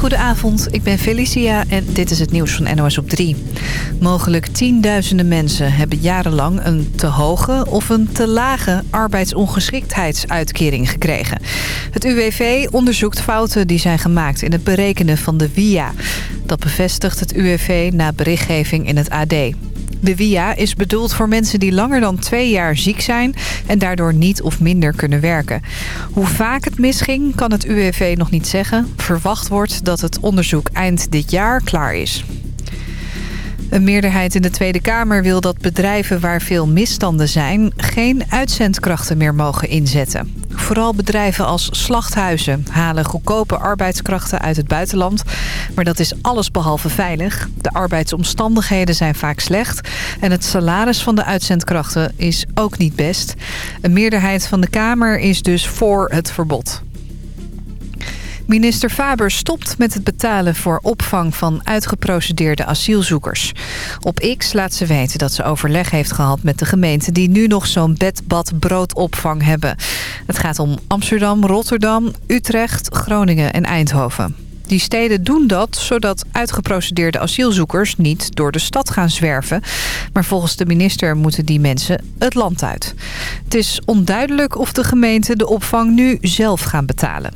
Goedenavond, ik ben Felicia en dit is het nieuws van NOS op 3. Mogelijk tienduizenden mensen hebben jarenlang een te hoge of een te lage arbeidsongeschiktheidsuitkering gekregen. Het UWV onderzoekt fouten die zijn gemaakt in het berekenen van de WIA. Dat bevestigt het UWV na berichtgeving in het AD. De is bedoeld voor mensen die langer dan twee jaar ziek zijn... en daardoor niet of minder kunnen werken. Hoe vaak het misging, kan het UWV nog niet zeggen. Verwacht wordt dat het onderzoek eind dit jaar klaar is. Een meerderheid in de Tweede Kamer wil dat bedrijven waar veel misstanden zijn... geen uitzendkrachten meer mogen inzetten. Vooral bedrijven als slachthuizen halen goedkope arbeidskrachten uit het buitenland. Maar dat is allesbehalve veilig. De arbeidsomstandigheden zijn vaak slecht. En het salaris van de uitzendkrachten is ook niet best. Een meerderheid van de Kamer is dus voor het verbod. Minister Faber stopt met het betalen voor opvang van uitgeprocedeerde asielzoekers. Op X laat ze weten dat ze overleg heeft gehad met de gemeenten... die nu nog zo'n bed-bad-broodopvang hebben. Het gaat om Amsterdam, Rotterdam, Utrecht, Groningen en Eindhoven. Die steden doen dat zodat uitgeprocedeerde asielzoekers niet door de stad gaan zwerven. Maar volgens de minister moeten die mensen het land uit. Het is onduidelijk of de gemeenten de opvang nu zelf gaan betalen.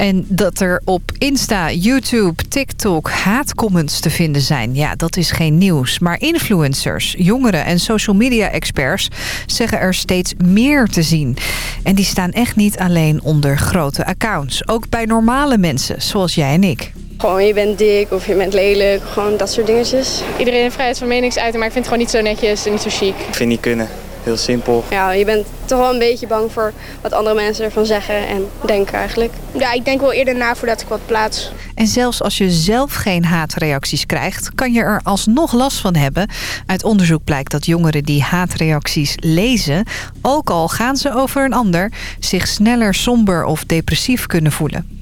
En dat er op Insta, YouTube, TikTok haatcomments te vinden zijn... ja, dat is geen nieuws. Maar influencers, jongeren en social media experts... zeggen er steeds meer te zien. En die staan echt niet alleen onder grote accounts. Ook bij normale mensen, zoals jij en ik. Gewoon je bent dik of je bent lelijk, gewoon dat soort dingetjes. Iedereen heeft vrijheid van meningsuiting, maar ik vind het gewoon niet zo netjes en niet zo chic. Ik vind niet kunnen. Heel simpel. Ja, je bent toch wel een beetje bang voor wat andere mensen ervan zeggen en denken eigenlijk. Ja, ik denk wel eerder na voordat ik wat plaats. En zelfs als je zelf geen haatreacties krijgt, kan je er alsnog last van hebben. Uit onderzoek blijkt dat jongeren die haatreacties lezen, ook al gaan ze over een ander, zich sneller somber of depressief kunnen voelen.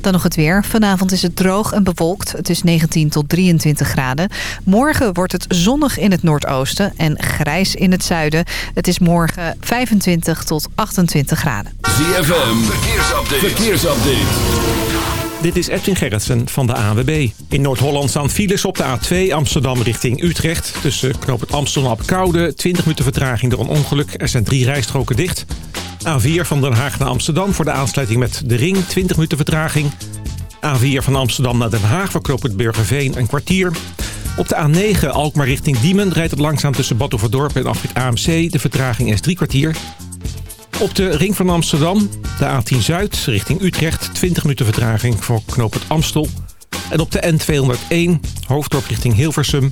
Dan nog het weer. Vanavond is het droog en bewolkt. Het is 19 tot 23 graden. Morgen wordt het zonnig in het noordoosten en grijs in het zuiden. Het is morgen 25 tot 28 graden. ZFM, verkeersupdate. verkeersupdate. Dit is Edwin Gerritsen van de AWB. In Noord-Holland staan files op de A2 Amsterdam richting Utrecht. Tussen knoop het Amsterdam op Koude, 20 minuten vertraging door een ongeluk. Er zijn drie rijstroken dicht. A4 van Den Haag naar Amsterdam voor de aansluiting met de ring, 20 minuten vertraging. A4 van Amsterdam naar Den Haag voor het Burgerveen een kwartier. Op de A9 Alkmaar richting Diemen rijdt het langzaam tussen Badhoevedorp en Afrit AMC. De vertraging is drie kwartier. Op de ring van Amsterdam, de A10 Zuid richting Utrecht, 20 minuten vertraging voor knoop het Amstel. En op de N201 Hoofddorp richting Hilversum,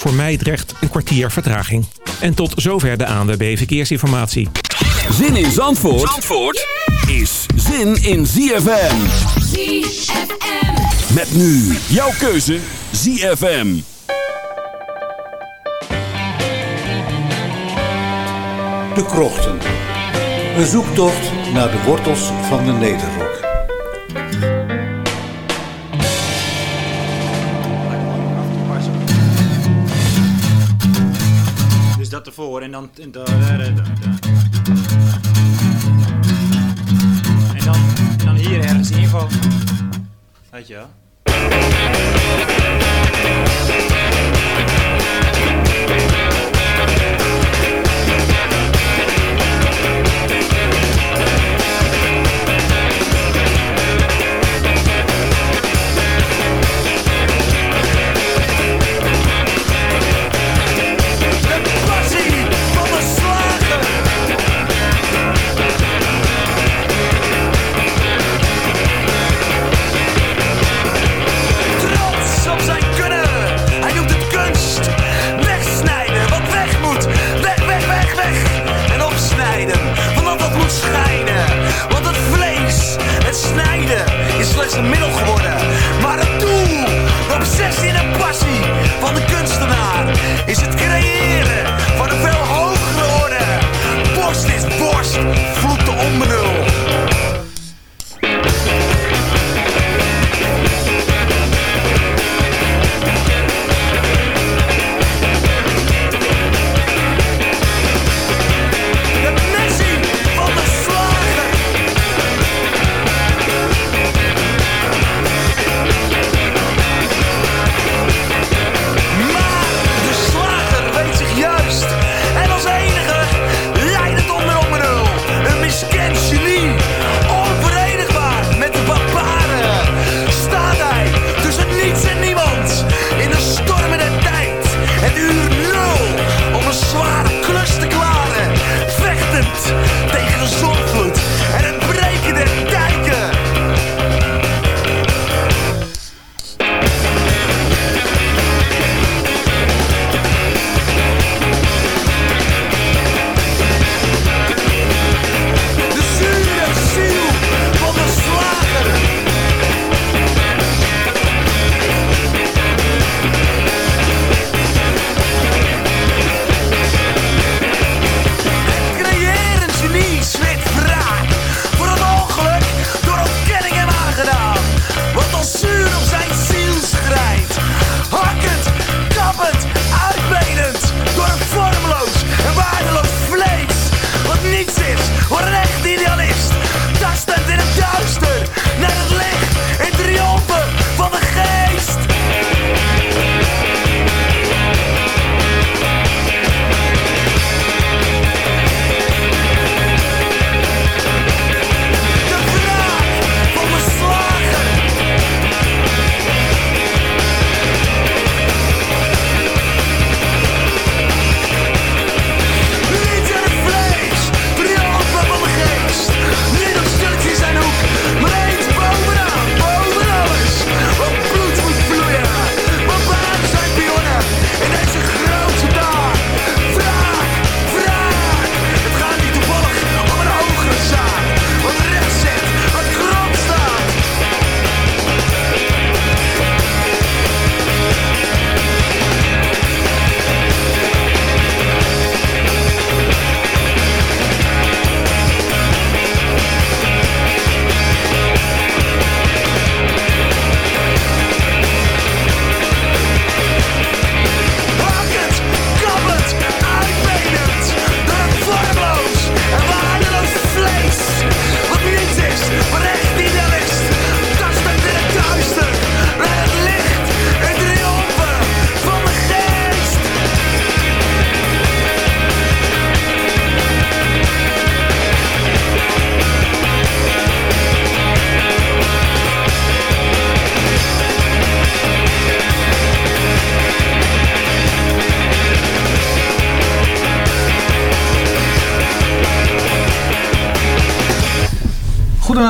voor Meidrecht een kwartier vertraging. En tot zover de ANWB Verkeersinformatie. Zin in Zandvoort, Zandvoort is zin in ZFM. ZFM. Met nu jouw keuze ZFM. De Krochten. Een zoektocht naar de wortels van de Nederrok. Ervoor en dan... En dan, en dan, hier ergens info. Weet je wel?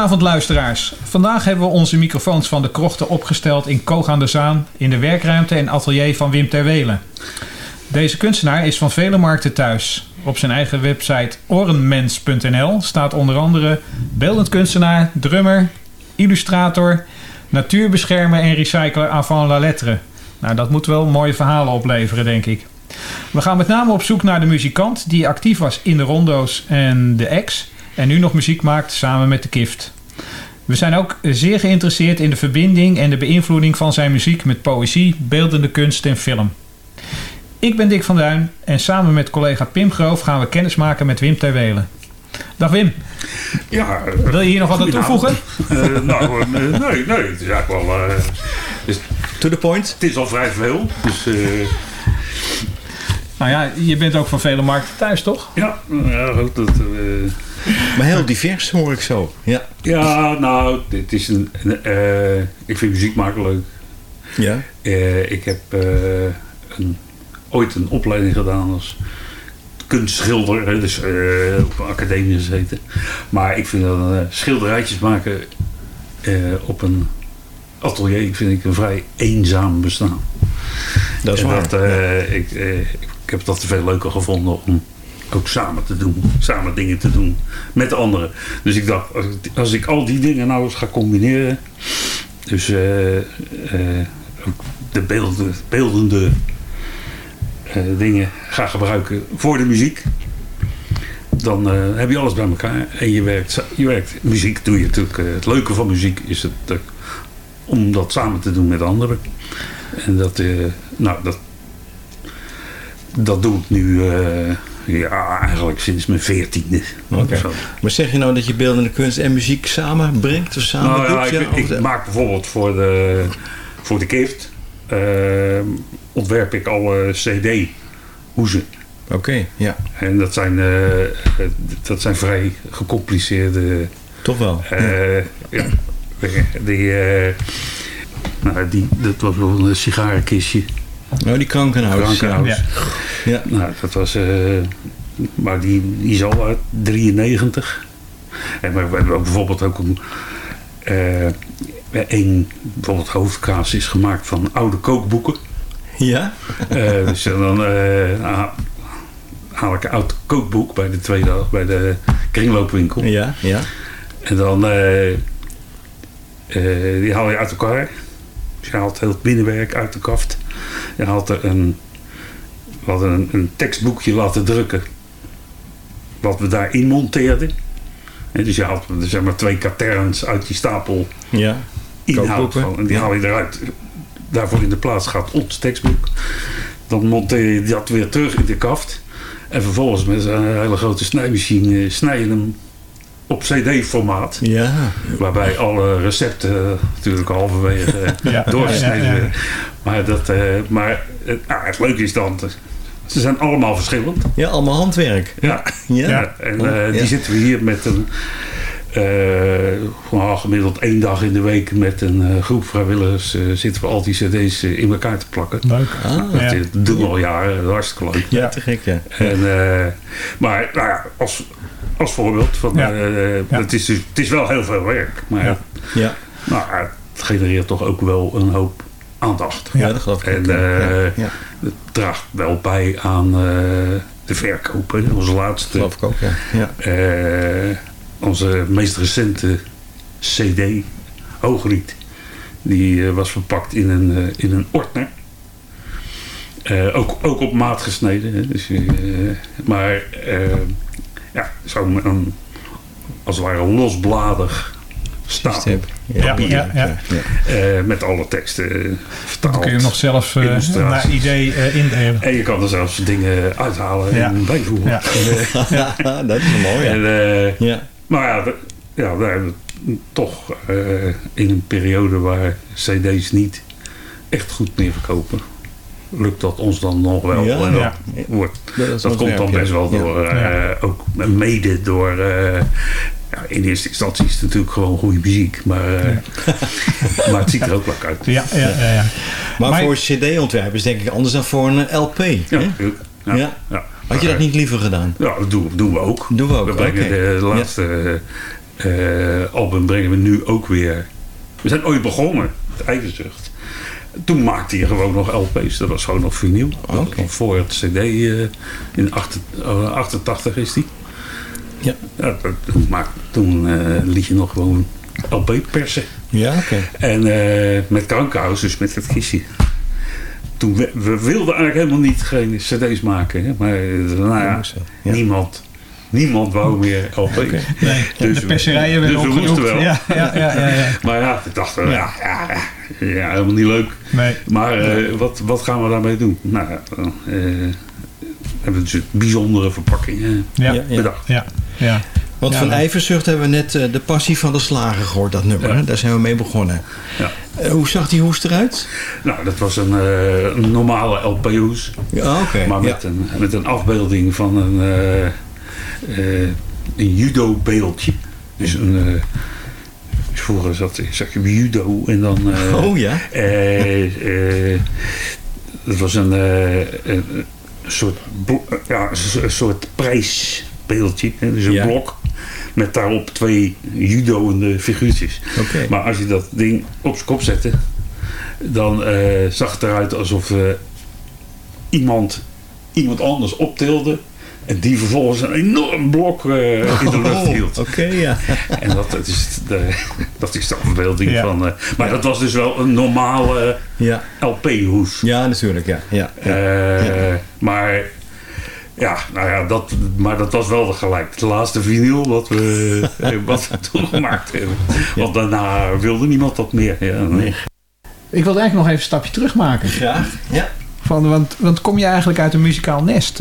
Goedenavond luisteraars. Vandaag hebben we onze microfoons van de krochten opgesteld in Koog aan de Zaan... in de werkruimte en atelier van Wim Terwelen. Deze kunstenaar is van vele markten thuis. Op zijn eigen website orenmens.nl staat onder andere... beeldend kunstenaar, drummer, illustrator... natuurbeschermer en recycler avant la lettre. Nou, dat moet wel mooie verhalen opleveren, denk ik. We gaan met name op zoek naar de muzikant... die actief was in de rondo's en de ex... en nu nog muziek maakt samen met de Kift. We zijn ook zeer geïnteresseerd in de verbinding en de beïnvloeding van zijn muziek met poëzie, beeldende kunst en film. Ik ben Dick van Duin en samen met collega Pim Groof gaan we kennis maken met Wim Terwelen. Dag Wim. Ja, Wil je hier nog wat aan toevoegen? Uh, nou, uh, nee, nee, het is eigenlijk wel... Uh, is, to the point. Het is al vrij veel, dus... Nou ja, je bent ook van vele markten thuis, toch? Ja, ja goed. Dat, maar heel divers hoor ik zo. Ja, ja nou, het is een, een ik vind muziek maken leuk. Ja. ik heb een, ooit een opleiding gedaan als kunstschilder. Dus op een academie gezeten. Maar ik vind dat schilderijtjes maken op een atelier vind ik een vrij eenzaam bestaan. Dat is en waar. Dat, ja. ik, ik heb dat veel leuker gevonden om ook samen te doen. Samen dingen te doen met anderen. Dus ik dacht, als ik, als ik al die dingen nou eens ga combineren. Dus de beeldende, beeldende uh, dingen ga gebruiken voor de muziek. Dan heb je alles bij elkaar. En je werkt, je werkt muziek doe je natuurlijk. Het leuke van muziek is het om dat samen te doen met anderen. En dat, nou, dat, dat doe ik nu ja, eigenlijk sinds mijn veertiende. Okay. Maar zeg je nou dat je beeldende kunst en muziek samenbrengt? Of samen nou, doet? Ja, ik, ik maak bijvoorbeeld voor de, voor de Kift uh, ontwerp ik alle CD-hoezen. Oké, okay, ja. En dat zijn, uh, dat zijn vrij gecompliceerde... Toch wel? Uh, ja. Die, nou, die, dat was wel een sigarenkistje. Oh, die krankenhuis. Krankenhuis. Ja. ja. Nou, dat was... maar die, die is al uit 93. En we hebben ook bijvoorbeeld ook een... een bijvoorbeeld hoofdkaas is gemaakt van oude kookboeken. Ja? uh, dus dan uh, haal ik een oud kookboek bij de tweede bij de kringloopwinkel. Ja, ja. En dan uh, die haal je uit elkaar. Dus je haalt heel het binnenwerk uit de kaft. Je haalt er een, we hadden een, een tekstboekje laten drukken. Wat we daarin monteerden. En dus je haalt zeg maar twee katerns uit die stapel ja. inhoud. En die haal je eruit daarvoor in de plaats gaat ons tekstboek. Dan monteer je dat weer terug in de kaft. En vervolgens met een hele grote snijmachine snij je hem op cd-formaat. Ja. Waarbij alle recepten natuurlijk halverwege ja, doorgesneden ja, ja, werden. Maar, dat, uh, maar uh, nou, het leuke is dan... Ze zijn allemaal verschillend. Ja, allemaal handwerk. Ja. ja. en uh, die zitten we hier met een... Uh, gemiddeld één dag in de week met een uh, groep vrijwilligers uh, zitten we al die cd's in elkaar te plakken. Leuk. Ah, dat, ja. doen we al jaren, hartstikke leuk. Ja, te gek, ja. En, maar nou ja, als, als voorbeeld, van, ja. het, is, het is wel heel veel werk. Maar ja. Ja. Nou, het genereert toch ook wel een hoop aandacht. Ja, dat geloof ik. En ja. het draagt wel bij aan de verkopen. Onze laatste. Dat geloof ik ook, ja. ja onze meest recente CD, Hoogriet, die uh, was verpakt in een, uh, in een ordner. Uh, ook, ook op maat gesneden. Hè. Dus, maar ja, zo'n een, als het ware losbladig stapel ja, papier. Ja, ja, ja. met alle teksten vertaald. Dan kun je nog zelf naar idee indelen. En je kan er zelfs dingen uithalen ja. en bijvoegen. Ja. dat is mooi. En, ja. Maar ja, we, ja, we hebben toch uh, in een periode waar cd's niet echt goed meer verkopen, lukt dat ons dan nog wel. Ja, en dat, ja. wordt, dat, dat komt dan best wel door, uh, ook mede door... Uh, ja, in eerste instantie is het natuurlijk gewoon goede muziek, maar, maar het ziet er ook lekker uit. Ja, ja, ja, ja. Maar, maar voor cd-ontwerpen is denk ik anders dan voor een LP. Ja, hè? ja. ja. ja. Had je dat niet liever gedaan? Ja, dat doen, doen we ook. Doen we ook. We brengen okay. de laatste eh, album brengen we nu ook weer. We zijn ooit begonnen, met Ijverzucht. Toen maakte je gewoon nog LP's. Dat was gewoon nog vinyl. Oké. Voor het CD eh, in 88, eh, 88 is die. Ja. dat maak- toen eh, liet je nog gewoon LP persen. Ja, oké. En eh, met Krankhuis, dus met het kistje. Toen we, we wilden eigenlijk helemaal niet geen cd's maken. Hè? Maar nou ja, niemand, niemand wou meer LP. Nee, de perserijen werden dus we moesten wel. Ja, ja, ja, ja, ja. maar ja, ik dacht, ja, ja, ja, helemaal niet leuk. Nee. Maar eh, wat, wat gaan we daarmee doen? Nou ja, dan, eh, hebben we dus bijzondere verpakkingen Ja, bedacht. Ja, ja. Want Ja, van ijverzucht hebben we net eh, de passie van de slager gehoord, dat nummer. Daar zijn we mee begonnen. Ja. Hoe zag die hoest eruit? Nou, dat was een, eh, een normale LP-hoes. Ja, oké. Maar met, ja. een, met een afbeelding van een, eh, eh, een judo-beeldje. Dus een... eh, vroeger zat, zag je judo en dan... eh, Oh ja? eh, eh, dat was een, eh, een, soort, ja, een so- een soort prijsbeeldje. Hè? Dus een Ja. blok met daarop twee judoende figuurtjes. Maar als je dat ding op zijn kop zette, dan eh, zag het eruit alsof eh, iemand, iemand anders optilde. En die vervolgens een enorm blok eh, in de lucht Oh, hield. Oké, ja. En dat, dat, is de, dat is de afbeelding Ja. van... eh, maar dat was dus wel een normale Ja. LP-hoes. Ja, natuurlijk, ja. ja. Eh, Maar ja, nou ja, dat, maar dat was wel gelijk. Het laatste vinyl wat we, eh, wat we toen gemaakt hebben. Want daarna wilde niemand dat meer. Ja, nee. Ik wilde eigenlijk nog even een stapje terug maken. Graag, ja. Van, want, want kom je eigenlijk uit een muzikaal nest?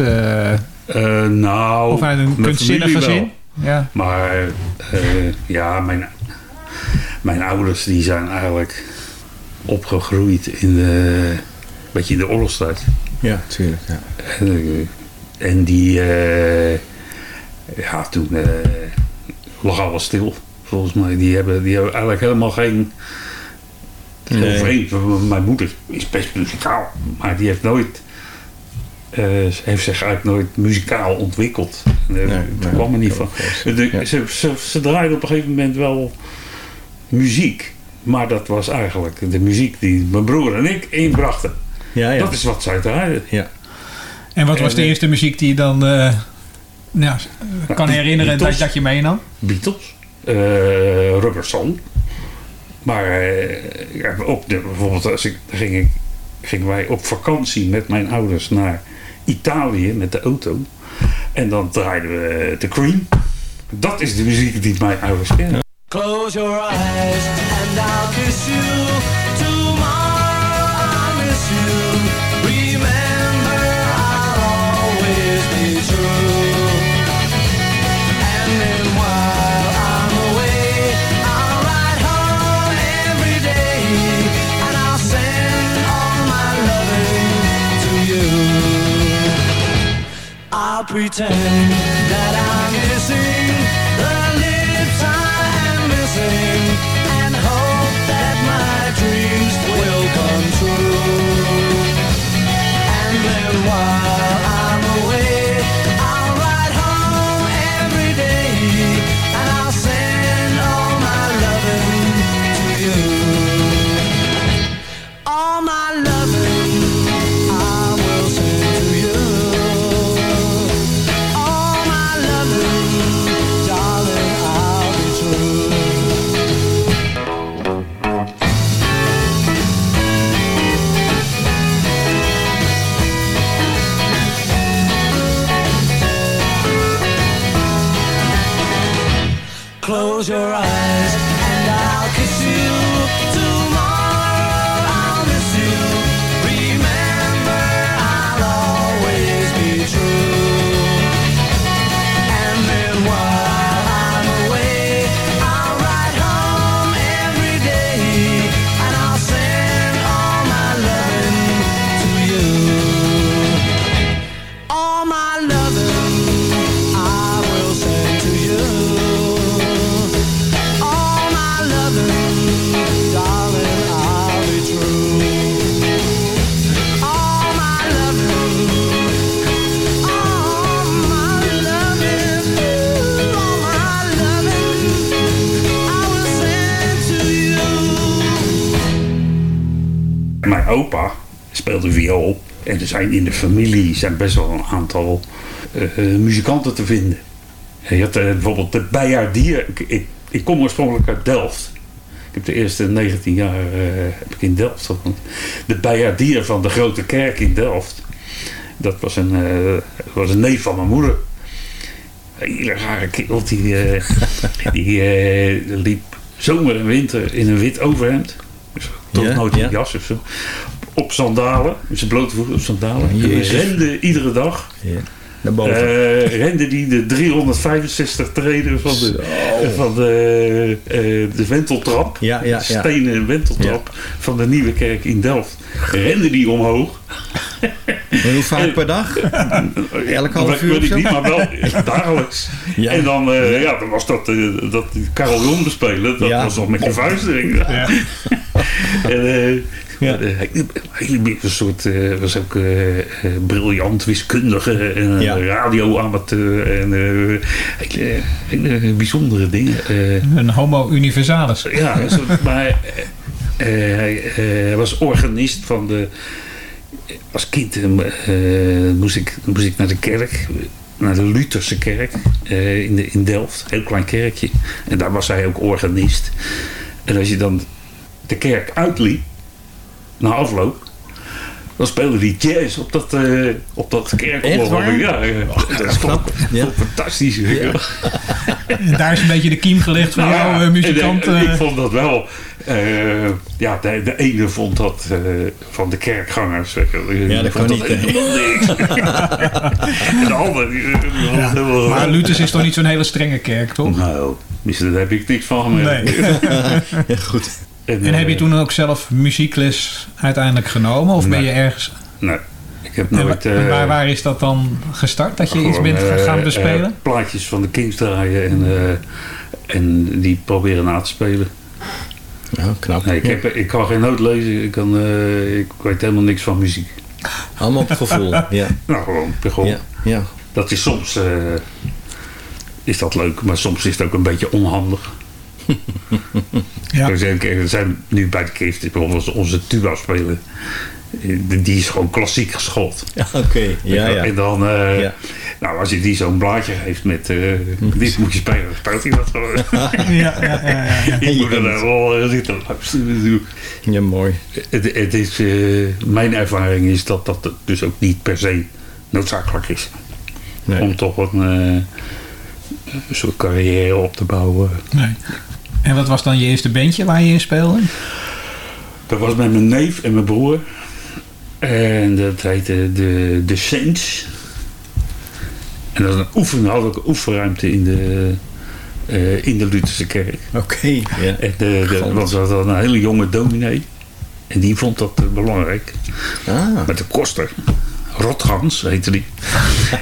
Eh, Eh, nou, of uit een mijn kunstzinnig familie gezin? wel. Ja. Maar eh, ja, mijn, mijn ouders die zijn eigenlijk opgegroeid in de, beetje in de oorlogstijd. Ja, tuurlijk. Ja. En, eh, en die, eh, ja, toen lag alles stil, volgens mij. Die hebben, die hebben eigenlijk helemaal geen... Nee. Overigens, mijn moeder is best muzikaal, maar die heeft nooit... eh, ze heeft zich eigenlijk nooit muzikaal ontwikkeld. Uh, Nee, daar nee, kwam er niet van. De- Ja. ze, ze, ze draaiden op een gegeven moment wel muziek. Maar dat was eigenlijk de muziek die mijn broer en ik inbrachten. Ja, ja. Dat is wat zij draaiden. Ja. En wat was En, de eh, eerste muziek die je dan eh, nou, kan herinneren dat, Beatles. dat je meenam? Beatles, eh Rubber Soul. Maar eh, ja, op de, bijvoorbeeld als ik, ging ik, gingen wij op vakantie met mijn ouders naar Italië met de auto. En dan draaiden we The Cream. Dat is de muziek die mijn ouders kennen. Close your eyes and I'll kiss you. I'll pretend that I'm zijn in de familie zijn best wel een aantal eh, eh, muzikanten te vinden. En je had eh, bijvoorbeeld de Bijaardier. Ik, ik, ik kom oorspronkelijk uit Delft. Ik heb de eerste 19 jaar heb ik in Delft gewoond. De Bijaardier van de Grote Kerk in Delft. Dat was een, was een neef van mijn moeder. Een hele rare kerel. Die, die liep zomer en winter in een wit overhemd. Dus toch Ja, nooit een ja. jas of zo. Op sandalen. Met zijn blote voeten op sandalen. En Jezus. rende iedere dag. Ja. Naar boven. Eh, rende die de 365 treden van de, van de, eh, de wenteltrap. Ja, ja, ja. De stenen wenteltrap van de Nieuwe Kerk in Delft. Rende die omhoog. En hoe vaak per dag? Elk half Dat uur weet ik niet, maar wel dagelijks. Ja. En dan, eh, ja, dan was dat, eh, dat carillon bespelen. Dat Ja. was nog met je vuist erin. en, eh, Ja. eh, hele een soort, eh, was ook eh, briljant wiskundige en Ja. radioamateur en hele, hele bijzondere dingen. Een homo universalis. ja, maar hij, hij was organist van de. Als kind moest, ik, moest ik naar de kerk, naar de Lutherse kerk in, de, in Delft, heel klein kerkje. En daar was hij ook organist. En als je dan de kerk uitliep, na afloop, dan speelde hij jazz op dat, eh op dat kerkhof. Echt waar? Ja, ja. dat is toch, Ja. fantastisch. En daar is een beetje de kiem gelegd van Nou jouw ja, eh, muzikant. en, eh, ik vond dat wel. eh, ja, de, de ene vond dat eh, van de kerkgangers. die Ja, dat kan niet, hè. helemaal niks. en de ander. Die, die vond het helemaal- maar Luthers is toch niet zo'n hele strenge kerk, toch? Nou, misschien daar heb ik niks van gemerkt. Nee. Ja, goed. En, En heb je eh, toen ook zelf muziekles uiteindelijk genomen? Of ben je ergens... Nee, ik heb nooit. en eh, waar, waar is dat dan gestart? Dat je iets bent gaan eh, bespelen? plaatjes van de Kings draaien en, eh, en die proberen na te spelen. Ja, knap. Nee, ik, heb, ik kan geen noot lezen, ik, kan, eh, ik weet helemaal niks van muziek. Allemaal op gevoel. Ja. Nou, gewoon, gewoon. Ja. ja. Dat is soms eh, is dat leuk, maar soms is het ook een beetje onhandig. Ja. We zijn, nu bij de Kift, bijvoorbeeld onze tuba spelen. Eh, Die is gewoon klassiek geschoold. Ja, Oké, ja, ja. En dan, eh, Ja. nou, als je die zo'n blaadje geeft met eh, dit moet je spelen, dan speelt hij dat gewoon. Ja, ja, ja, ja. Ik moet er wel zitten luisteren. Ja, mooi. Het, het is, mijn ervaring is dat dat dus ook niet per se noodzakelijk is. Nee. Om toch een, eh, een soort carrière op te bouwen. Nee. En wat was dan je eerste bandje waar je in speelde? Dat was met mijn neef en mijn broer. En dat heette de, de Saints. En dat was een oefen, we ook een oefenruimte in de, eh, in de Lutherse kerk. Oké, ja. En de, de, was dat een hele jonge dominee. En die vond dat eh, belangrijk. Ah, Met de koster. Rotgans heette die.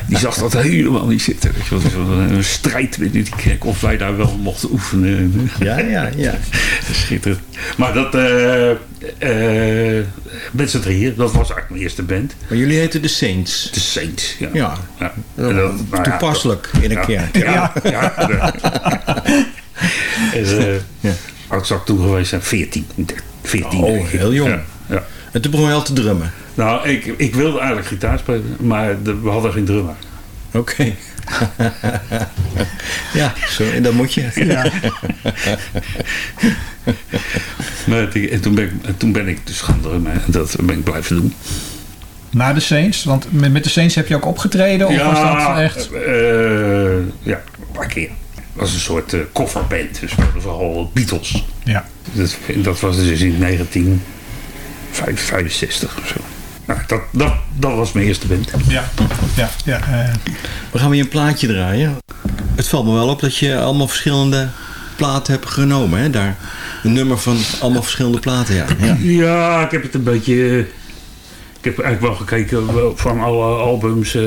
Die zag dat helemaal niet zitten. Weet je een strijd binnen die kerk of wij daar wel mochten oefenen. ja, ja, ja. Schitterend. Maar dat, eh eh met z'n drieën, dat was eigenlijk mijn eerste band. Maar jullie heten de Saints. De Saints, ja. Ja. Dat nou ja, Toepasselijk in een kerk. Ja, ja. eh, Ja. Zou ik toen geweest zijn, 14. 14 Oh, heel jong. En toen begon je al te drummen. Nou, ik, ik wilde eigenlijk gitaar spelen, maar de- we hadden geen drummer. Oké. ja, dat moet je. Ja. Maar het- en toen ben, ik, en toen ben ik dus gaan drummen en dat ben ik blijven doen. Na de Saints? Want met met de Saints heb je ook opgetreden? Of was dat echt... eh, ja, een paar keer. Het was een soort eh kofferband, dus we hadden vooral Beatles. Ja. Dat, dat was dus in 1965 of zo. Nou, dat, dat, dat was mijn eerste band. Ja, ja, ja. eh, We gaan weer een plaatje draaien. Het valt me wel op dat je allemaal verschillende platen hebt genomen. Hè? Daar een nummer van allemaal verschillende platen. Ja. ja. Ja, ik heb het een beetje... eh, Ik heb eigenlijk wel gekeken van alle albums. eh,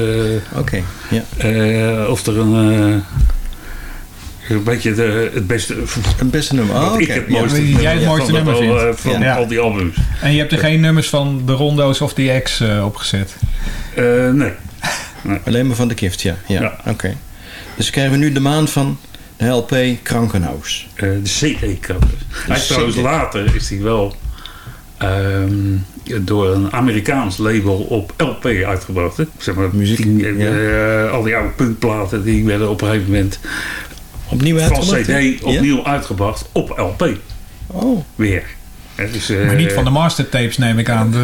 Oké, ja. eh, of er een... een beetje de, het beste... Het beste nummer. Oh, oké. ik het Ja. mooiste jij het van mooiste nummer al, eh, vindt. Van Ja. al die albums. En je hebt er geen nummers van de Rondo's of die X eh, opgezet? Eh, nee. Alleen maar van de gift, ja. ja. Ja. Oké. Dus krijgen we nu de maand van de LP Krankenhaus. Eh, de CD-cover. Hij is CD. trouwens later is hij wel... ehm, door een Amerikaans label op LP uitgebracht. Hè. Zeg maar, Muziek, eh, al die oude punkplaten die werden op een gegeven moment Opnieuw van uitgebracht? CD opnieuw uitgebracht op LP. Oh. Weer. Dus, eh, Maar niet van de mastertapes neem ik aan. De-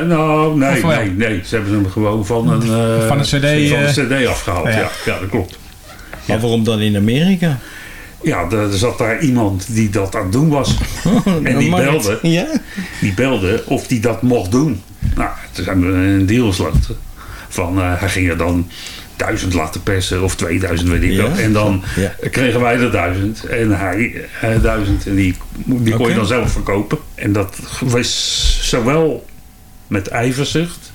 eh, nou, nee, nee, nee. Ze hebben hem gewoon van een, eh, Van een CD, van een eh, CD afgehaald. ja. Ja. Ja, dat klopt. Maar waarom dan in Amerika? Ja, er zat daar iemand die dat aan het doen was. en die belde, Ja? die belde of die dat mocht doen. Nou, toen zijn we een deal gesloten. Van, eh, hij ging er dan duizend laten persen of 2000 weet ik Ja? wel. En dan Ja. kregen wij er duizend en hij eh, duizend. En die, die kon je dan zelf verkopen. En dat was zowel met ijverzucht.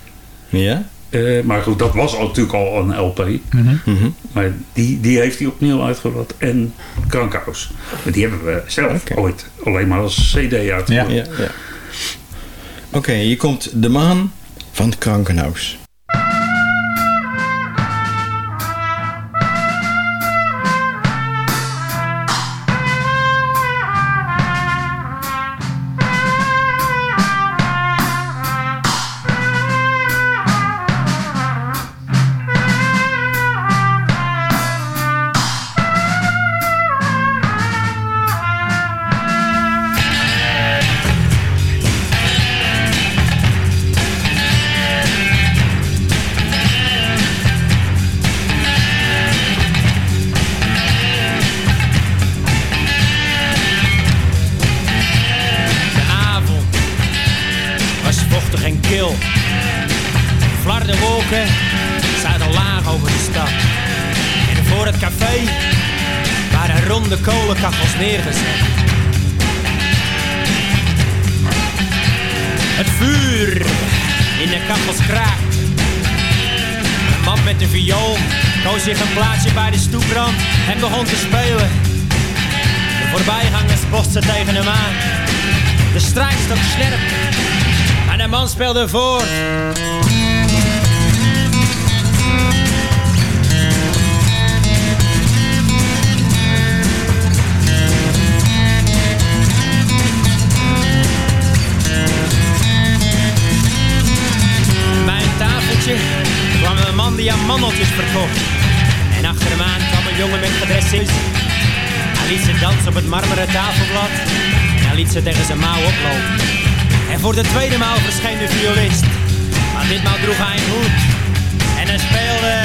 Ja? eh, maar goed, dat was al, natuurlijk al een LP. Mhm. Maar die, die heeft hij opnieuw uitgebracht. En Krankhuis. Maar die hebben we zelf ooit alleen maar als CD uitgebracht. Ja, ja. Oké, hier komt De Maan van het Krankenhuis. Voort. Bij een tafeltje kwam een man die aan mandeltjes verkocht. En achter hem aan kwam een jongen met gedresseerd. Hij liet ze dansen op het marmeren tafelblad. En hij liet ze tegen zijn mouw oplopen. Voor de tweede maal verscheen de violist. Maar ditmaal droeg hij een hoed. En hij speelde...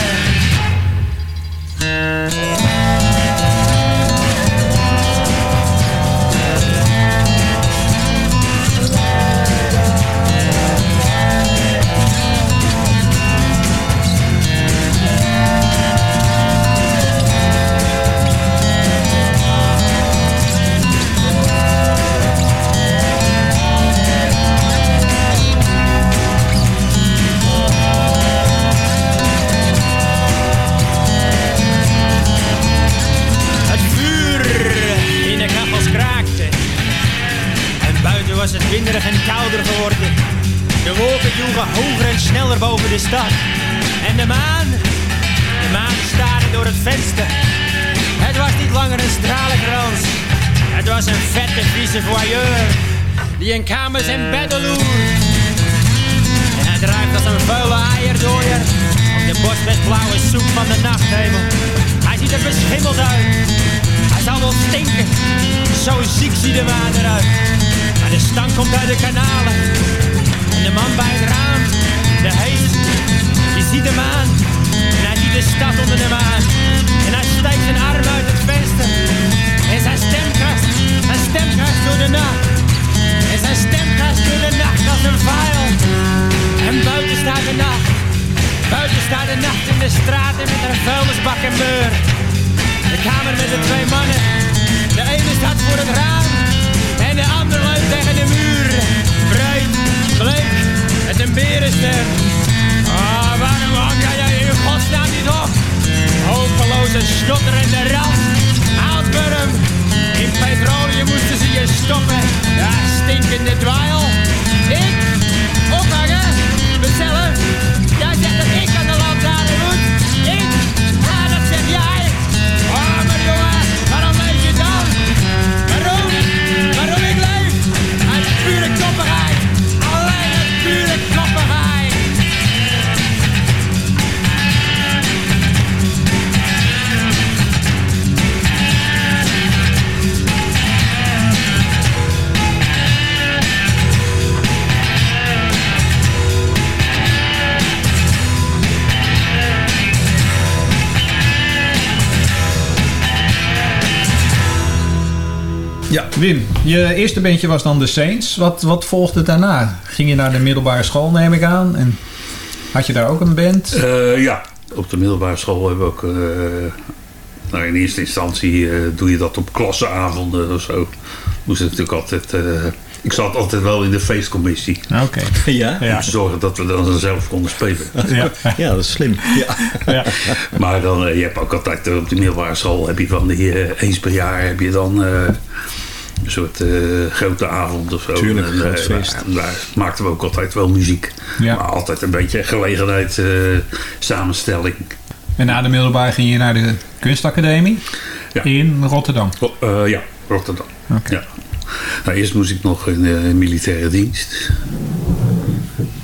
In kamers en bedden. En hij draait als een vuile eierdooier. Op de bosbestblauwe soep van de nachthemel. Hij ziet er beschimmeld uit. Hij zal wel stinken. Zo ziek ziet de maan eruit. Maar de stank komt uit de kanalen. En de man bij het raam, de hees, die ziet de maan. En hij ziet de stad onder de maan. En hij steekt zijn arm uit het venster. En zijn stem krast, zijn stem door de nacht. Zijn stem door de nacht als een vuil. En buiten staat de nacht. Buiten staat de nacht in de straten met een vuilnisbak en beur. De kamer met de twee mannen. De ene staat voor het raam. En de ander leunt tegen de muur. Breed, bleek, met een berenster. Ah, waarom hang jij in godsnaam niet op? Hopeloze stotterende rat. Oudburm. In petroleum moesten ze je stoppen. Ja, stinkende dweil. Ik? Ophangen? Bestellen? Jij zegt dat ik Wim, je eerste bandje was dan The Saints. Wat, wat volgde daarna? Ging je naar de middelbare school, neem ik aan? En had je daar ook een band? Eh, ja, op de middelbare school hebben we ook... eh, nou, in eerste instantie eh, doe je dat op klassenavonden of zo. Moest het natuurlijk altijd... eh, ik zat altijd wel in de feestcommissie. Oké. Ja? Om te zorgen dat we dan zelf konden spelen. Ja. Ja, dat is slim. Ja. Ja. Maar dan, je hebt ook altijd op de middelbare school... heb je van die, eens per jaar heb je dan... eh, een soort eh, grote avond of zo. Tuurlijk, En, groot eh, feest. daar- daar maakten we ook altijd wel muziek. Ja. Maar altijd een beetje gelegenheid, eh, samenstelling. En na de middelbare ging je naar de kunstacademie Ja. in Rotterdam. Oh, eh, ja, Rotterdam. Ja. Nou, eerst moest ik nog in eh, militaire dienst.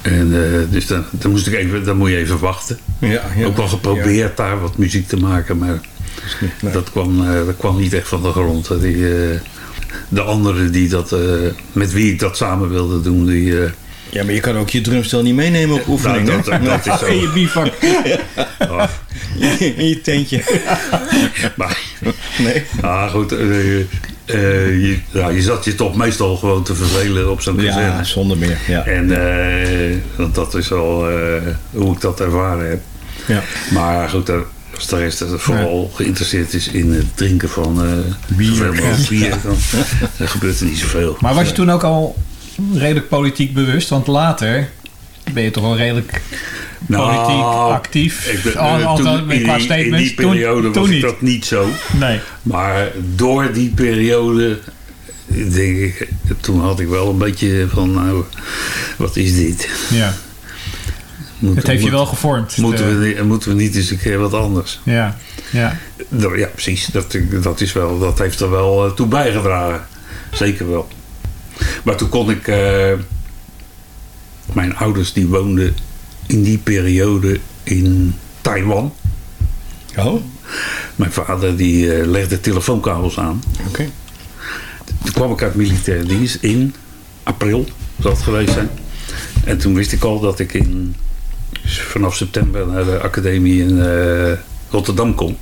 En eh, dus dan, dan, moest ik even, dan moet je even wachten. Ja, ja. Ook wel geprobeerd daar wat muziek te maken, maar Nee. dat, kwam, eh, dat kwam niet echt van de grond. Die, eh, de anderen die dat, eh, met wie ik dat samen wilde doen, die... eh, ja, maar je kan ook je drumstel niet meenemen op oefening, nou, hè? dat, dat is zo. In je bivak. In je tentje. maar, Nee. ah, goed, eh, je, ja, je zat je toch meestal gewoon te vervelen op zo'n Ja, kazerne. zonder meer. Ja. En want dat is wel eh, hoe ik dat ervaren heb. Ja. Maar goed, als de rest er vooral geïnteresseerd is in het drinken van eh Bier. Ja. dan, dan gebeurt er niet zoveel. Maar was je toen ook al redelijk politiek bewust? Want later ben je toch wel redelijk politiek Nou, actief. Ik ben, Al- eh, toen, in, qua die, in die periode toen, was toen ik dat niet zo. Nee. Maar door die periode, denk ik, toen had ik wel een beetje van, nou, wat is dit? Ja. Moet- Het heeft je wel gevormd. Moeten de- we, niet- moeten we niet eens een keer wat anders? Ja. Ja. Nou, Ja, precies. Dat, dat, is wel, dat heeft er wel eh, toe bijgedragen. Zeker wel. Maar toen kon ik... eh, mijn ouders die woonden in die periode in Taiwan. Oh, Mijn vader die eh, legde telefoonkabels aan. oké. Toen kwam ik uit militaire dienst in april, zal het geweest zijn. En toen wist ik al dat ik in, vanaf september naar de academie in eh, Rotterdam kom.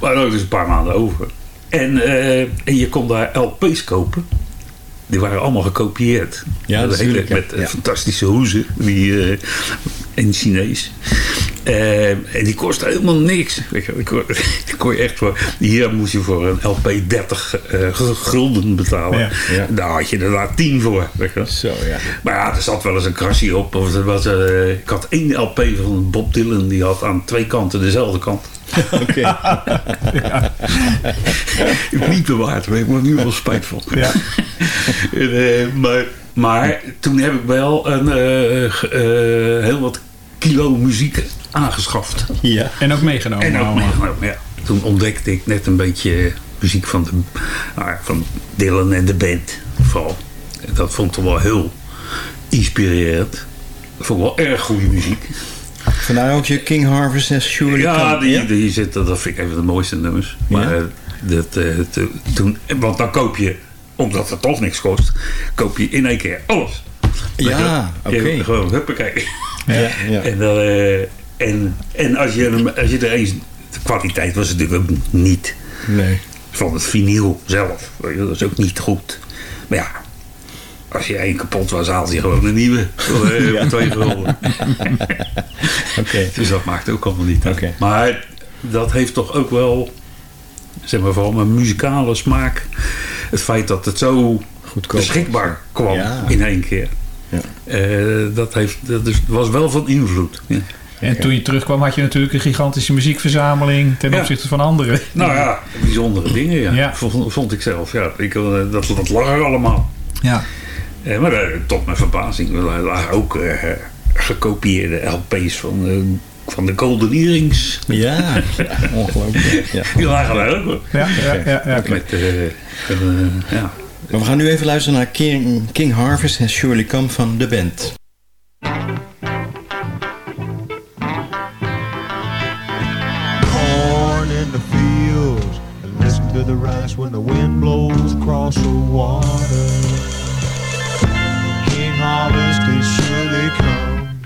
Maar ook dus een paar maanden over. En, eh, en je kon daar LP's kopen. Die waren allemaal gekopieerd. Ja, hele- ja. Met eh, Ja. fantastische hoezen. Die, in Chinees. Eh, en die kostte helemaal niks. Weet je, die, kon, je echt voor. Hier moest je voor een LP 30 eh, gulden betalen. Ja, ja. Daar had je er daar 10 voor. Weet je. Zo, ja. Maar ja, er zat wel eens een krasje op. Of er was, eh, ik had één LP van Bob Dylan. Die had aan twee kanten dezelfde kant. Oké. Niet bewaard, maar ik er nu wel spijt van. Ja. En, eh, maar, maar toen heb ik wel een, eh, heel wat kilo muziek aangeschaft. Ja. En ook meegenomen. En ook allemaal. meegenomen, ja. Toen ontdekte ik net een beetje muziek van, de, nou ja, van Dylan en de band. Vooral. Dat vond ik toch wel heel inspirerend. Dat vond ik wel erg goede muziek. Vandaar ook je King Harvest en Surely Ja, Come. die, die zit, dat vind ik even de mooiste nummers. Maar Ja? eh, dat, eh, to- toen, want dan koop je, omdat het toch niks kost, koop je in één keer alles. Ja, oké. Je- Gewoon, huppakee. Ja, ja. En, dan, eh, en, en als, je, als je er eens... De kwaliteit was natuurlijk ook niet Nee. van het vinyl zelf. Dat is ook niet goed. Maar ja, als je één kapot was, haalde je gewoon een nieuwe. Eh, Ja. twee gulden. Oké. Dus dat maakt ook allemaal niet uit. Maar dat heeft toch ook wel, zeg maar vooral mijn muzikale smaak. Het feit dat het zo Goedkoop. beschikbaar kwam Ja. in één keer. Ja. Eh, dat, heeft, dat is, was wel van invloed. Ja. En toen je terugkwam had je natuurlijk een gigantische muziekverzameling ten Ja. opzichte van anderen. Nou ja, bijzondere dingen, ja. Ja. Vond, vond ik zelf. Ja, ik, eh, dat, dat lag er allemaal. Ja. Eh, maar eh, tot mijn verbazing er lagen ook eh, gekopieerde LP's van, eh, van de Golden Earrings. Ja, ongelooflijk. Ja. Die lagen daar ook. Ja, ja, ja, ja. Met, ja, Maar we gaan nu even luisteren naar King, King Harvest en Surely Come van de band. corn in the fields and listen to the rice when the wind blows across the water. King harvest is surely come.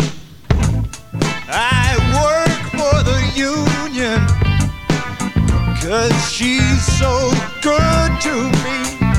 I work for the union cause she's so good to me.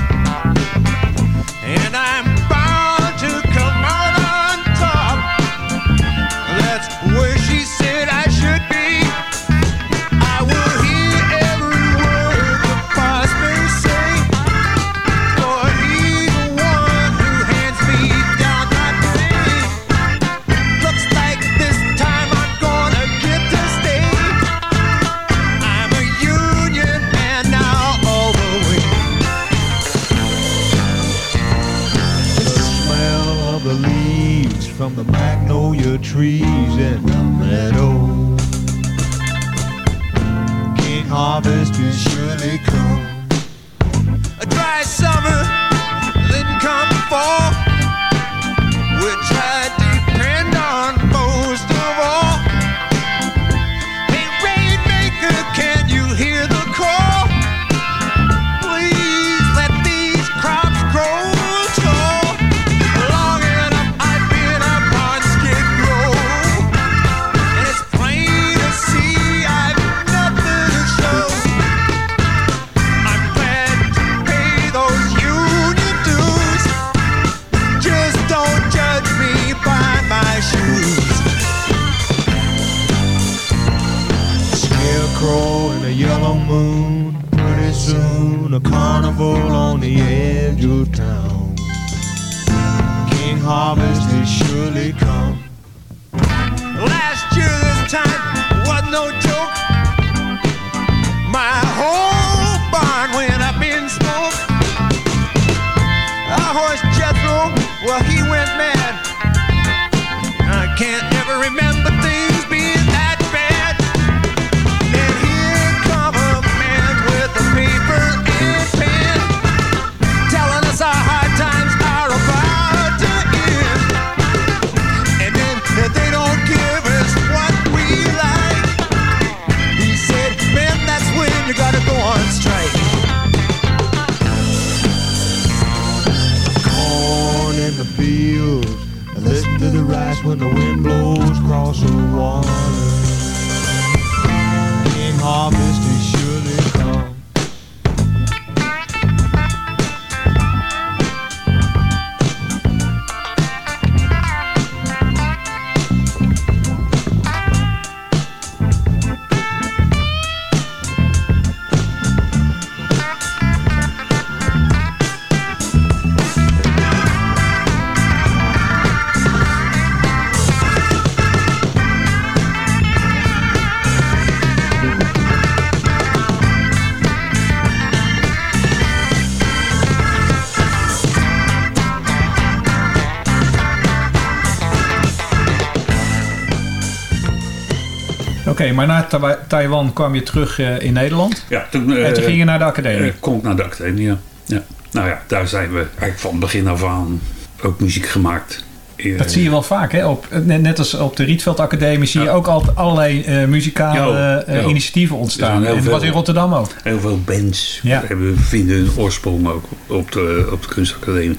Maar na Tai- Taiwan kwam je terug eh, in Nederland. Ja, toen, en toen eh, ging je naar de academie. Eh, kon ik naar de academie, ja. ja. Nou ja, daar zijn we eigenlijk van begin af aan ook muziek gemaakt. Eh, Dat zie je wel vaak, hè? Op, net als op de Rietveld Academie zie je ook altijd allerlei eh, muzikale eh, initiatieven ontstaan. En dat was in Rotterdam ook. Heel veel bands Ja. hebben, vinden hun oorsprong ook op de, op de kunstacademie.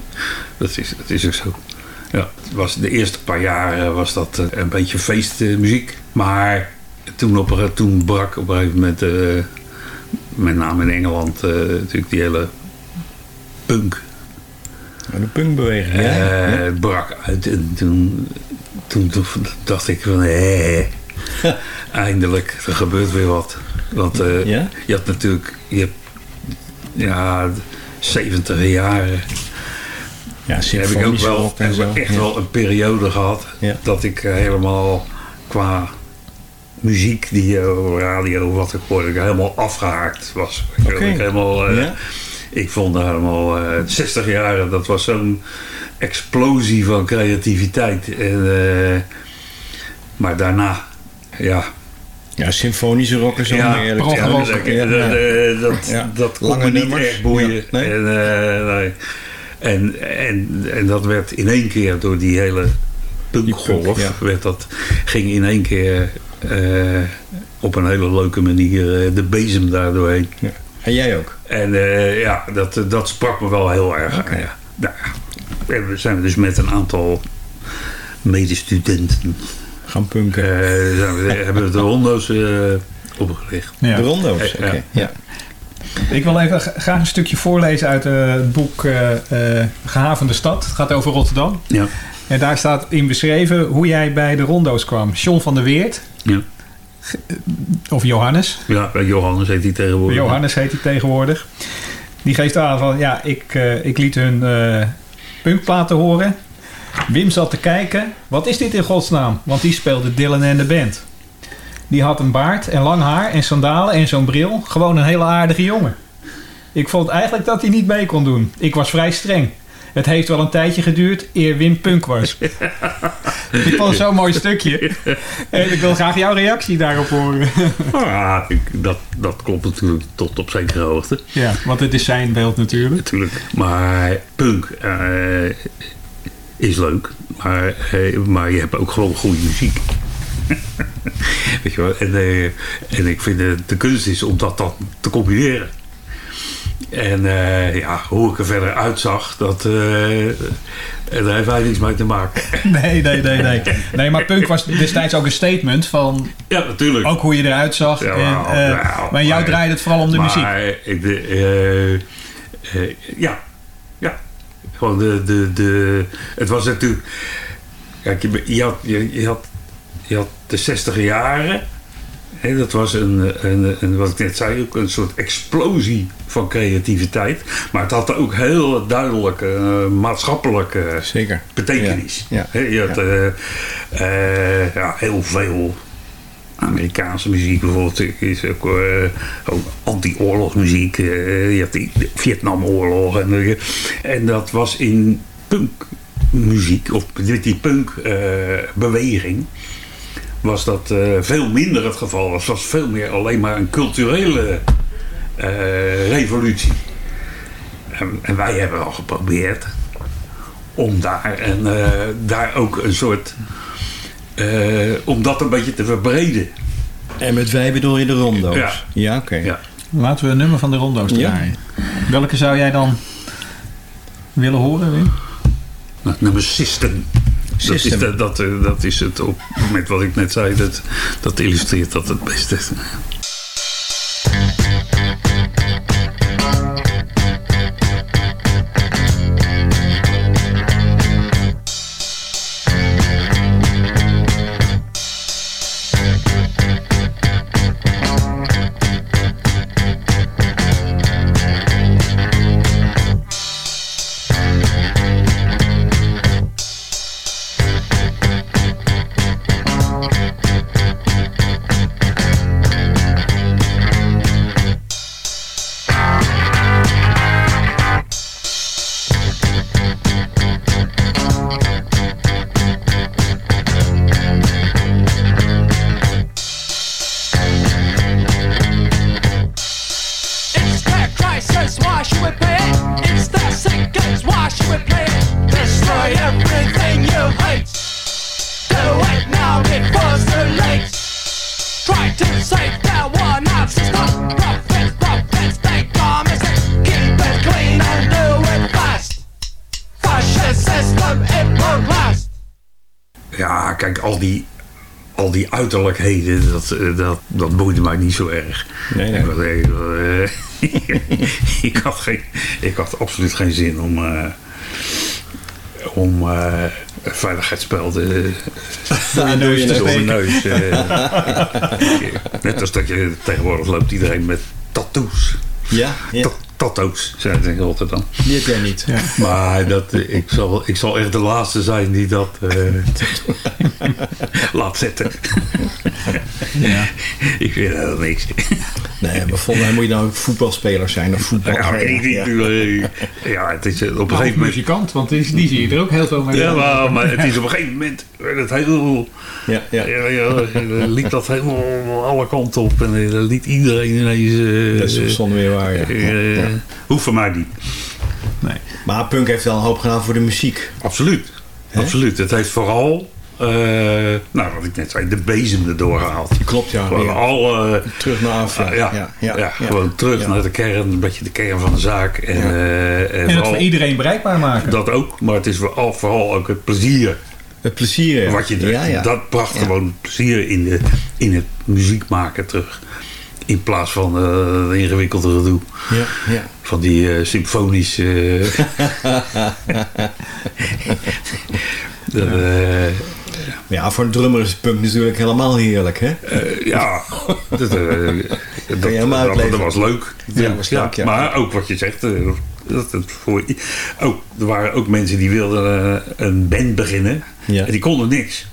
Dat is, dat is ook zo. Ja, het was de eerste paar jaar was dat eh, een beetje feestmuziek. Maar toen, op, toen brak op een gegeven moment, eh, met name in Engeland, eh, natuurlijk die hele punk. De punkbeweging, ja. Eh, Ja. Het brak uit en toen, toen, toen dacht ik van, hé, eindelijk, er gebeurt weer wat. Want Ja? je had natuurlijk, je hebt, ja, 70 jaren. Ja, heb ik ook wel, en zo, echt ja. wel een periode gehad dat ik helemaal qua muziek die eh, radio wat ik hoorde, ik helemaal afgehaakt was. Ik, helemaal, eh, Ja? ik vond helemaal eh 60 jaar, dat was zo'n explosie van creativiteit. En, maar daarna, ja. Ja, symfonische rock is Ja, eerlijk. Ja, Dat, dat, Ja. dat kon Lange me niet nummers. echt boeien. Nee. En, nee. En, en, en dat werd in één keer door die hele punkgolf, ja. werd dat, ging in één keer eh, op een hele leuke manier eh, de bezem daar doorheen. En jij ook? En eh, ja, dat, dat sprak me wel heel erg aan. Ja. Nou, ja. We zijn dus met een aantal medestudenten gaan punken. zijn we, hebben we de rondo's eh, opgericht. Ja. De rondo's, oké. ja. Ja. Ik wil even graag een stukje voorlezen uit het boek eh, eh, Gehavende Stad. Het gaat over Rotterdam. Ja. En daar staat in beschreven hoe jij bij de rondo's kwam. John van der Weert, Ja. of Johannes. Ja, Johannes heet hij tegenwoordig. Johannes heet hij tegenwoordig. Die geeft aan van, ja, ik, eh, ik liet hun eh punkplaten horen. Wim zat te kijken. Wat is dit in godsnaam? Want die speelde Dylan en de band. Die had een baard en lang haar en sandalen en zo'n bril. Gewoon een hele aardige jongen. Ik vond eigenlijk dat hij niet mee kon doen. Ik was vrij streng. Het heeft wel een tijdje geduurd eer Wim punk was. ik vond zo'n mooi stukje. En ik wil graag jouw reactie daarop horen. Ah, ik, dat, dat klopt natuurlijk tot op zekere hoogte. ja, want het is zijn beeld natuurlijk. Natuurlijk. Maar punk eh, is leuk. Maar, eh, maar je hebt ook gewoon goede muziek. Weet je wel? En, eh, en ik vind de, de kunst is om dat dan te combineren. En eh, ja, hoe ik er verder uitzag, dat, eh, daar heeft wij niets mee te maken. Nee, nee, nee, nee. Nee, maar punk was destijds ook een statement van... Ja, natuurlijk. Ook hoe je eruit zag. Ja, en, eh, maar jou maar- draaide het vooral om de muziek. Maar ik, de, eh, eh, ja, ja. Gewoon de, de, de, het was natuurlijk... Kijk, je, je, had, je, je had, je had de 60 jaren. Hè, dat was een, een, een, wat ik net zei, ook een soort explosie van creativiteit. Maar het had ook heel duidelijke eh, maatschappelijke Zeker. betekenis. Ja. Je had eh, eh, ja, heel veel Amerikaanse muziek bijvoorbeeld is ook, eh, ook anti-oorlogsmuziek. eh, je had die de Vietnamoorlog. En, en dat was in punkmuziek, of die punkbeweging, was dat veel minder het geval. Het was veel meer alleen maar een culturele revolutie. En, en wij hebben al geprobeerd om daar, en, eh, daar ook een soort... eh, om dat een beetje te verbreden. En met wij bedoel je de rondo's? Ja. Ja, oké. Ja. Laten we een nummer van de rondo's Ja. draaien. Welke zou jij dan willen horen, Wim? Nou, Nummer System. Dat is, System. dat, dat, eh, dat is het op met wat ik net zei. Dat, dat illustreert dat het beste. Uiterlijkheden, dat, eh, dat, dat boeide mij niet zo erg. Nee, nee. Ik, was, eh, ik, had geen, ik had absoluut geen zin om, eh, om een veiligheidsspel te, Door je neus te door mijn neus. net als dat je tegenwoordig loopt iedereen met tattoos. Ja, ja. Ta- Tattoos, zijn het in Rotterdam. Die heb jij niet. Maar dat, eh, ik, zal, ik zal echt de laatste zijn die dat eh, laat zetten. Ja. ik vind dat niks. Nee, maar volgens mij moet je dan ook voetbalspeler zijn of voetbal. Ja, weet eh, Ja, het is eh, op een Of gegeven moment... muzikant, want die, die zie je er ook heel veel mee. Ja, maar, maar het is op een gegeven moment het heel... Ja, ja. Ja, ja, dan liep dat helemaal alle kanten op. En eh, dan liet iedereen ineens... eh, Dat is zonder weer waar, ja. eh, Ja. Hoeft voor mij niet. Nee. Maar punk heeft wel een hoop gedaan voor de muziek. Absoluut. Absoluut. Het heeft vooral... eh, nou, wat ik net zei, de bezem erdoor gehaald. Klopt, ja. Gewoon Ja. alle... Terug naar af. Ja, Ah, ja, ja, ja, ja, gewoon terug Ja. naar de kern, een beetje de kern van de zaak. En, Ja. eh, en En het vooral voor iedereen bereikbaar maken. dat ook, maar het is vooral, vooral ook het plezier Het plezier. ja. wat je ja, ja. Dat bracht Ja. gewoon plezier in, de, in het muziek maken terug. In plaats van eh de ingewikkelde gedoe. Ja, ja. Van die eh, symfonische... dat, eh, Ja, voor een drummer is punk natuurlijk helemaal heerlijk, hè? Eh, ja, dat, eh, dat, dat, dat was leuk. Ja, was leuk, ja. Maar ook wat je zegt, eh, dat het voor, ook, er waren ook mensen die wilden eh, een band beginnen. En die konden niks.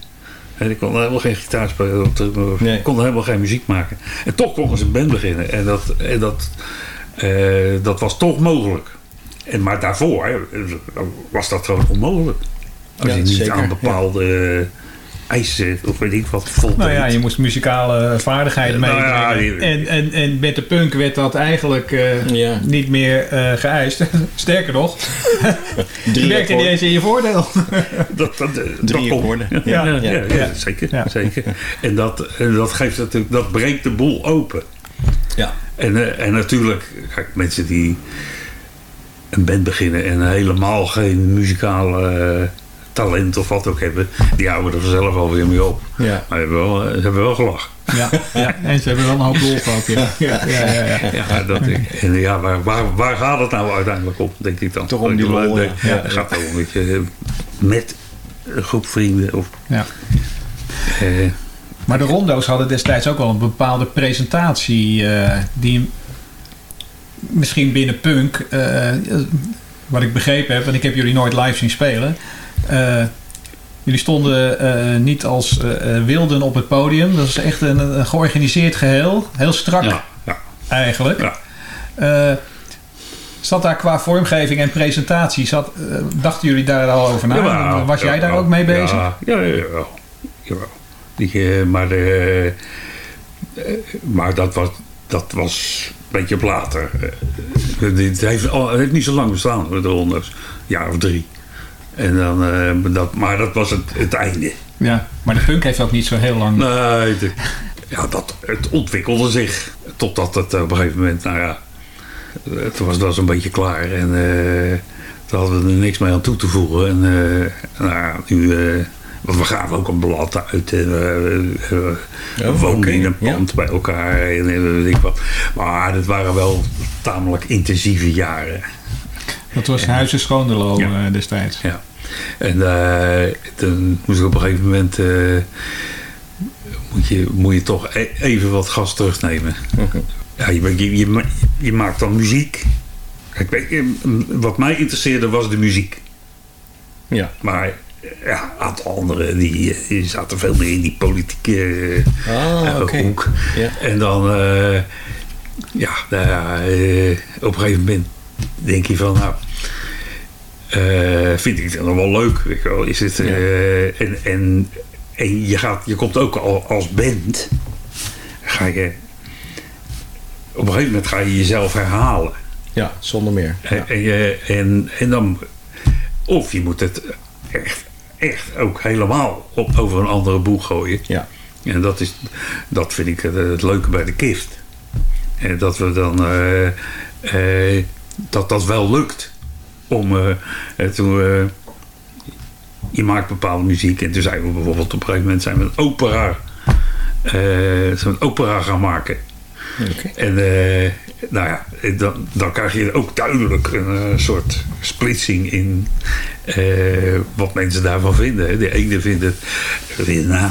En die konden helemaal geen gitaar spelen. Nee. konden helemaal geen muziek maken. En toch konden ze een band beginnen. En dat, en dat, eh, dat was toch mogelijk. en, maar daarvoor was dat gewoon onmogelijk. Als Ja, je niet zeker, aan bepaalde eisen of weet ik wat voldeed. Nou ja, je moest muzikale vaardigheid Nou ja, die- en, en, en met de punk werd dat eigenlijk eh, niet meer eh, geëist. Sterker nog, die werkte niet eens in je voordeel. dat, dat, eh, dat Drie. Ja, Ja. ja, ja, Ja. ja, zeker. zeker. En, dat, en dat geeft natuurlijk, dat breekt de boel open. Ja. En, eh, en natuurlijk, kijk, mensen die een band beginnen en helemaal geen muzikale talent of wat ook hebben, die houden er vanzelf alweer mee op. Ja. Maar hebben wel, ze hebben wel gelachen. Ja, ja, en ze hebben wel een hoop lol gehad. Ja. Ja, ja, ja, ja. Ja, dat, en ja, waar, waar, waar gaat het nou uiteindelijk om, denk ik dan? Toch om die lol, eh, ja. Ja. Het gaat wel een beetje eh, met een groep vrienden. Of, Ja. eh, Maar de rondo's hadden destijds ook wel een bepaalde presentatie eh, die misschien binnen punk, eh, wat ik begrepen heb, want ik heb jullie nooit live zien spelen. Eh, jullie stonden eh, niet als eh, wilden op het podium. Dat is echt een, een georganiseerd geheel. Heel strak ja, ja. eigenlijk. Ja. Zat daar qua vormgeving en presentatie, zat, dachten jullie daar al over na? Jawel, Was jij daar ook mee bezig? Ja, ja, ja, jawel. Jawel. Die, eh, maar, maar dat was, dat was een beetje later. Het heeft, heeft niet zo lang bestaan, de. Een jaar of drie. En dan, eh, dat, maar dat was het, het einde. Ja, maar de punk heeft ook niet zo heel lang. Nee, de- ja, dat, het ontwikkelde zich. Totdat het op een gegeven moment, nou ja, het was dat een beetje klaar. En eh toen hadden we er niks meer aan toe te voegen. En eh, nou ja, nu, eh, want we gaven ook een blad uit. En we, Oh, woonden in een ja. pand bij elkaar. En, eh, weet ik wat. Maar het waren wel tamelijk intensieve jaren. Dat was Huizen Schoonderlo Ja. eh, destijds. Ja. En eh, toen moest ik op een gegeven moment... eh, moet, je, moet je toch e- even wat gas terugnemen. Ja, je, je, je, ma- je maakt dan muziek. Kijk, wat mij interesseerde was de muziek. Ja. Maar ja, een aantal anderen die, die zaten veel meer in die politieke Ah, oké. hoek. Ja. En dan, eh, ja, nou ja eh, op een gegeven moment denk je van, nou, eh, vind ik het nog wel leuk, weet je wel. Is het, eh, en, en, en je, gaat, je komt ook al als band, ga je, op een gegeven moment ga je jezelf herhalen. Ja, zonder meer. En, en, je- en, en dan, of je moet het echt, echt ook helemaal op, over een andere boeg gooien. Ja. En dat, is, dat vind ik het, het leuke bij de kift. En dat we dan, eh, eh, dat dat wel lukt. Om, eh, toen, eh, je maakt bepaalde muziek en toen zijn we bijvoorbeeld op een gegeven moment zijn we een opera, eh, zijn we een opera gaan maken. En nou ja, dan, dan krijg je ook duidelijk een soort splitsing in wat mensen daarvan vinden. De ene vindt het, vindt, nou,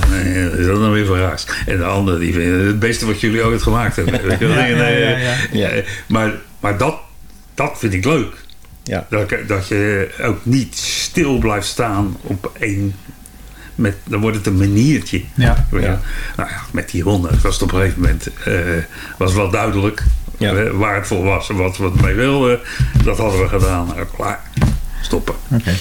dat is dat dan weer verrast. En de andere die vindt het het beste wat jullie ooit gemaakt hebben. Ja, Maar, maar dat, dat vind ik leuk. Ja. Dat, dat je ook niet stil blijft staan op één. Met, dan wordt het een maniertje. Ja. Nou ja, met die honden was het op een gegeven moment eh, was wel duidelijk Ja. eh, waar het voor was en wat we ermee wilden. Dat hadden we gedaan. Nou, klaar. Stoppen. Oké.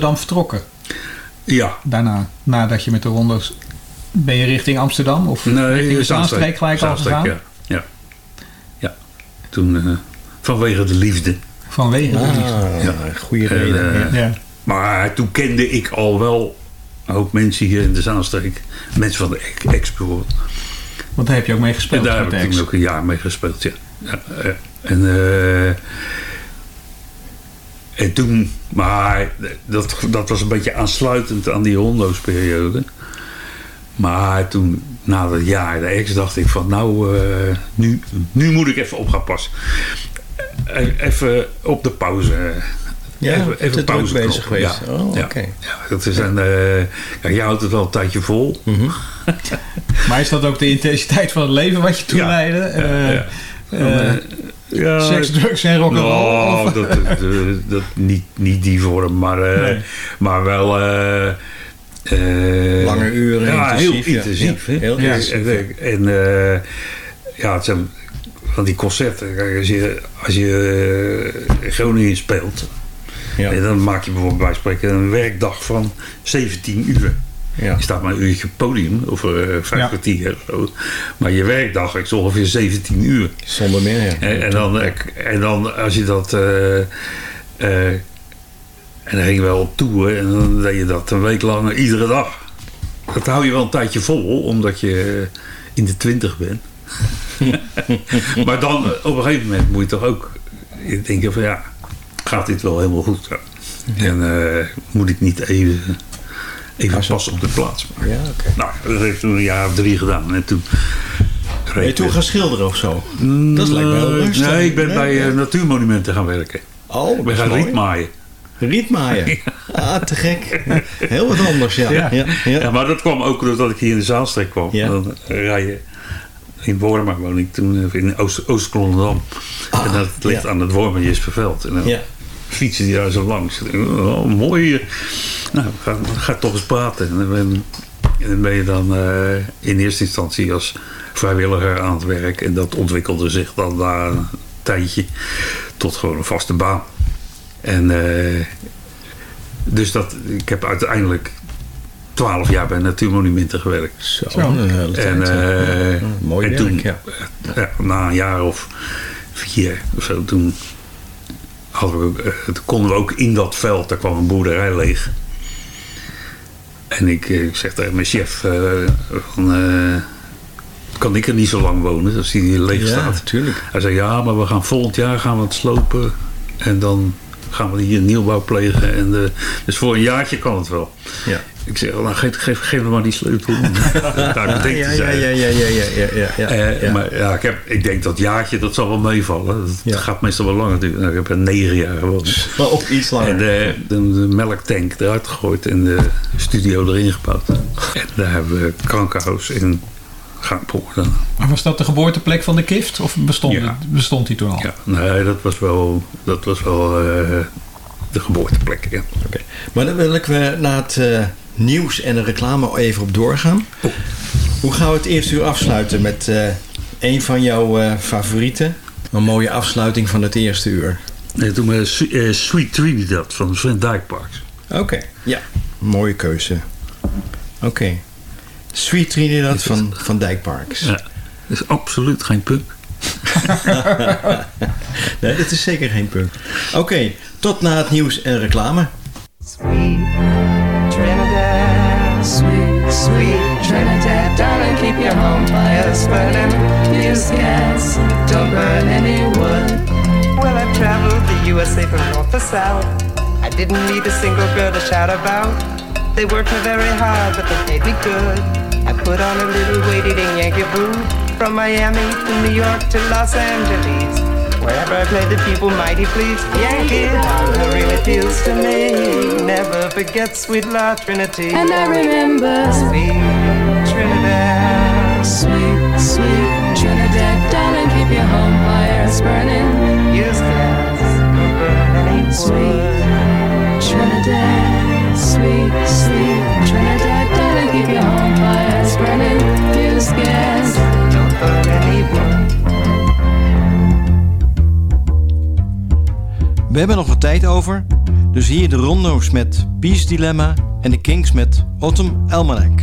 Rotterdam vertrokken? Ja. Daarna, nadat je met de rondo's... Ben je richting Amsterdam of richting de Zaanstreek gelijk al gegaan? Ja. ja. ja. Toen eh, vanwege de liefde. Vanwege de Ah, liefde. ja, goede En, reden. eh, Ja. Maar toen kende ik al wel een hoop mensen hier in de Zaanstreek. Mensen van de ex- bijvoorbeeld. Want daar heb je ook mee En gespeeld daar met heb ik ook een jaar mee gespeeld, ja. ja ja. En, eh, en toen, maar dat, dat was een beetje aansluitend aan die hondo's-periode. Maar toen, na dat jaar de ex, dacht ik van nou, eh, nu, nu moet ik even op gaan passen. Even op de pauze. Ja, even, even pauze bezig geweest. Ja, Oh, ja. oké. Ja, dat is een, eh, kijk, je houdt het wel een tijdje vol. Mhm. Maar is dat ook de intensiteit van het leven wat je toen Ja. leidde? Ja. seks, drugs en rock'n'roll? Nou, of- dat, dat, dat, niet, niet die vorm, maar, eh, Nee. maar wel... eh, eh, Lange uren, Ja, intensief, heel ja. intensief. Ja, heel Ja, intensief, En, en, eh, ja, het zijn van die concerten. Kijk, als je, als je in Groningen speelt... Ja. en dan maak je bijvoorbeeld bij spreken een werkdag van 17 uur. Ja. Je staat maar een uurtje podium, of eh, vijf Ja. kwartier of zo. Maar je werkdag is ongeveer 17 uur. Zonder meer, ja. En, en, dan, en dan als je dat. eh, eh, en dan ging je wel op tour en dan deed je dat een week lang iedere dag. Dat hou je wel een tijdje vol, omdat je in de twintig bent. maar dan eh, op een gegeven moment moet je toch ook denken van ja, gaat dit wel helemaal goed? En eh, moet ik niet even, even passen op de plaats? Maar, Ja. Nou, dat heeft toen een jaar of drie gedaan. En toen... Ben je toen gaan schilderen of zo? Dat lijkt me heel rustig. Nee, ik ben Nee, bij eh, natuurmonumenten gaan werken. Oh, Ik ben gaan is mooi. rietmaaien. Rietmaaien. Ah, te gek. Heel wat anders, ja. Ja. ja. ja. Maar dat kwam ook doordat ik hier in de Zaalstreek kwam. Dan rij je in Wormer woon ik toen eh, in Oost- Oost-Klonderdam. en dat ligt aan het Wormer Jesperveld. En dan Ja. Fietsen die daar zo langs. Oh, mooi. hier. Nou, ga, ga toch eens praten. En dan ben, en dan ben je dan eh, in eerste instantie als vrijwilliger aan het werk. En dat ontwikkelde zich dan na een tijdje tot gewoon een vaste baan. En eh, dus dat, ik heb uiteindelijk twaalf jaar bij Natuurmonumenten gewerkt. Zo, Zo. een hele tijd, En, ja. eh, Ja, mooi en werk, toen, ja. ja, na een jaar of vier of zo, toen, hadden we, ook, eh, toen konden we ook in dat veld, daar kwam een boerderij leeg. En ik, eh, ik zeg tegen mijn chef, eh, van, eh, kan ik er niet zo lang wonen als die leeg Ja, staat? tuurlijk. Hij zei, ja, maar we gaan volgend jaar gaan we het slopen. En dan gaan we hier nieuwbouw plegen. En de, dus voor een jaartje kan het wel. Ja. Ik zeg, nou, geef, geef, geef me maar die sleutel. Daar ja, ja, ja, ja, ja, ja, ja, ja, ja, Eh, ja. Maar ja, ik, heb, ik denk dat jaartje, dat zal wel meevallen. Dat Ja. gaat meestal wel langer duren. Nou, ik heb er negen jaar gewoond. Maar ook iets langer. En de, de, de melktank eruit gegooid en de studio erin gebouwd. En daar hebben we krankenhuis in Maar was dat de geboorteplek van de kift? Of bestond, Ja. bestond die toen al? Ja, nee, dat was wel, dat was wel eh, de geboorteplek. Ja. Oké. Maar dan wil ik we naar het eh, nieuws en de reclame even op doorgaan. Oh. Hoe gaan we het eerste uur afsluiten met eh, een van jouw eh, favorieten? Een mooie afsluiting van het eerste uur. Nee, toen we Sweet Trinidad van Sven Dijkparks. Oké, ja. Mooie keuze. Oké. Sweet Trinidad van, van Dijkparks. Ja, dat is absoluut geen punk. nee, dit is zeker geen punt. Oké, tot na het nieuws en reclame. Trinidad, sweet, sweet Trinidad, darling, keep your home fires burning. Use gas, don't burn any wood. Well, I've traveled the USA from north to south. I didn't meet a single girl to shout about. They worked me very hard, but they paid me good. I put on a little weight eating Yankee food from Miami to New York to Los Angeles. Wherever I play, the people mighty pleased. Yankee Dollar really appeals to me. Never forget sweet La Trinity. And I remember sweet Trinidad. Sweet, sweet Trinidad, darling, keep your home fires burning. Use gas, don't Sweet We hebben nog wat tijd over, dus hier de rondo's met Peace Dilemma en de Kings met Autumn Almanac.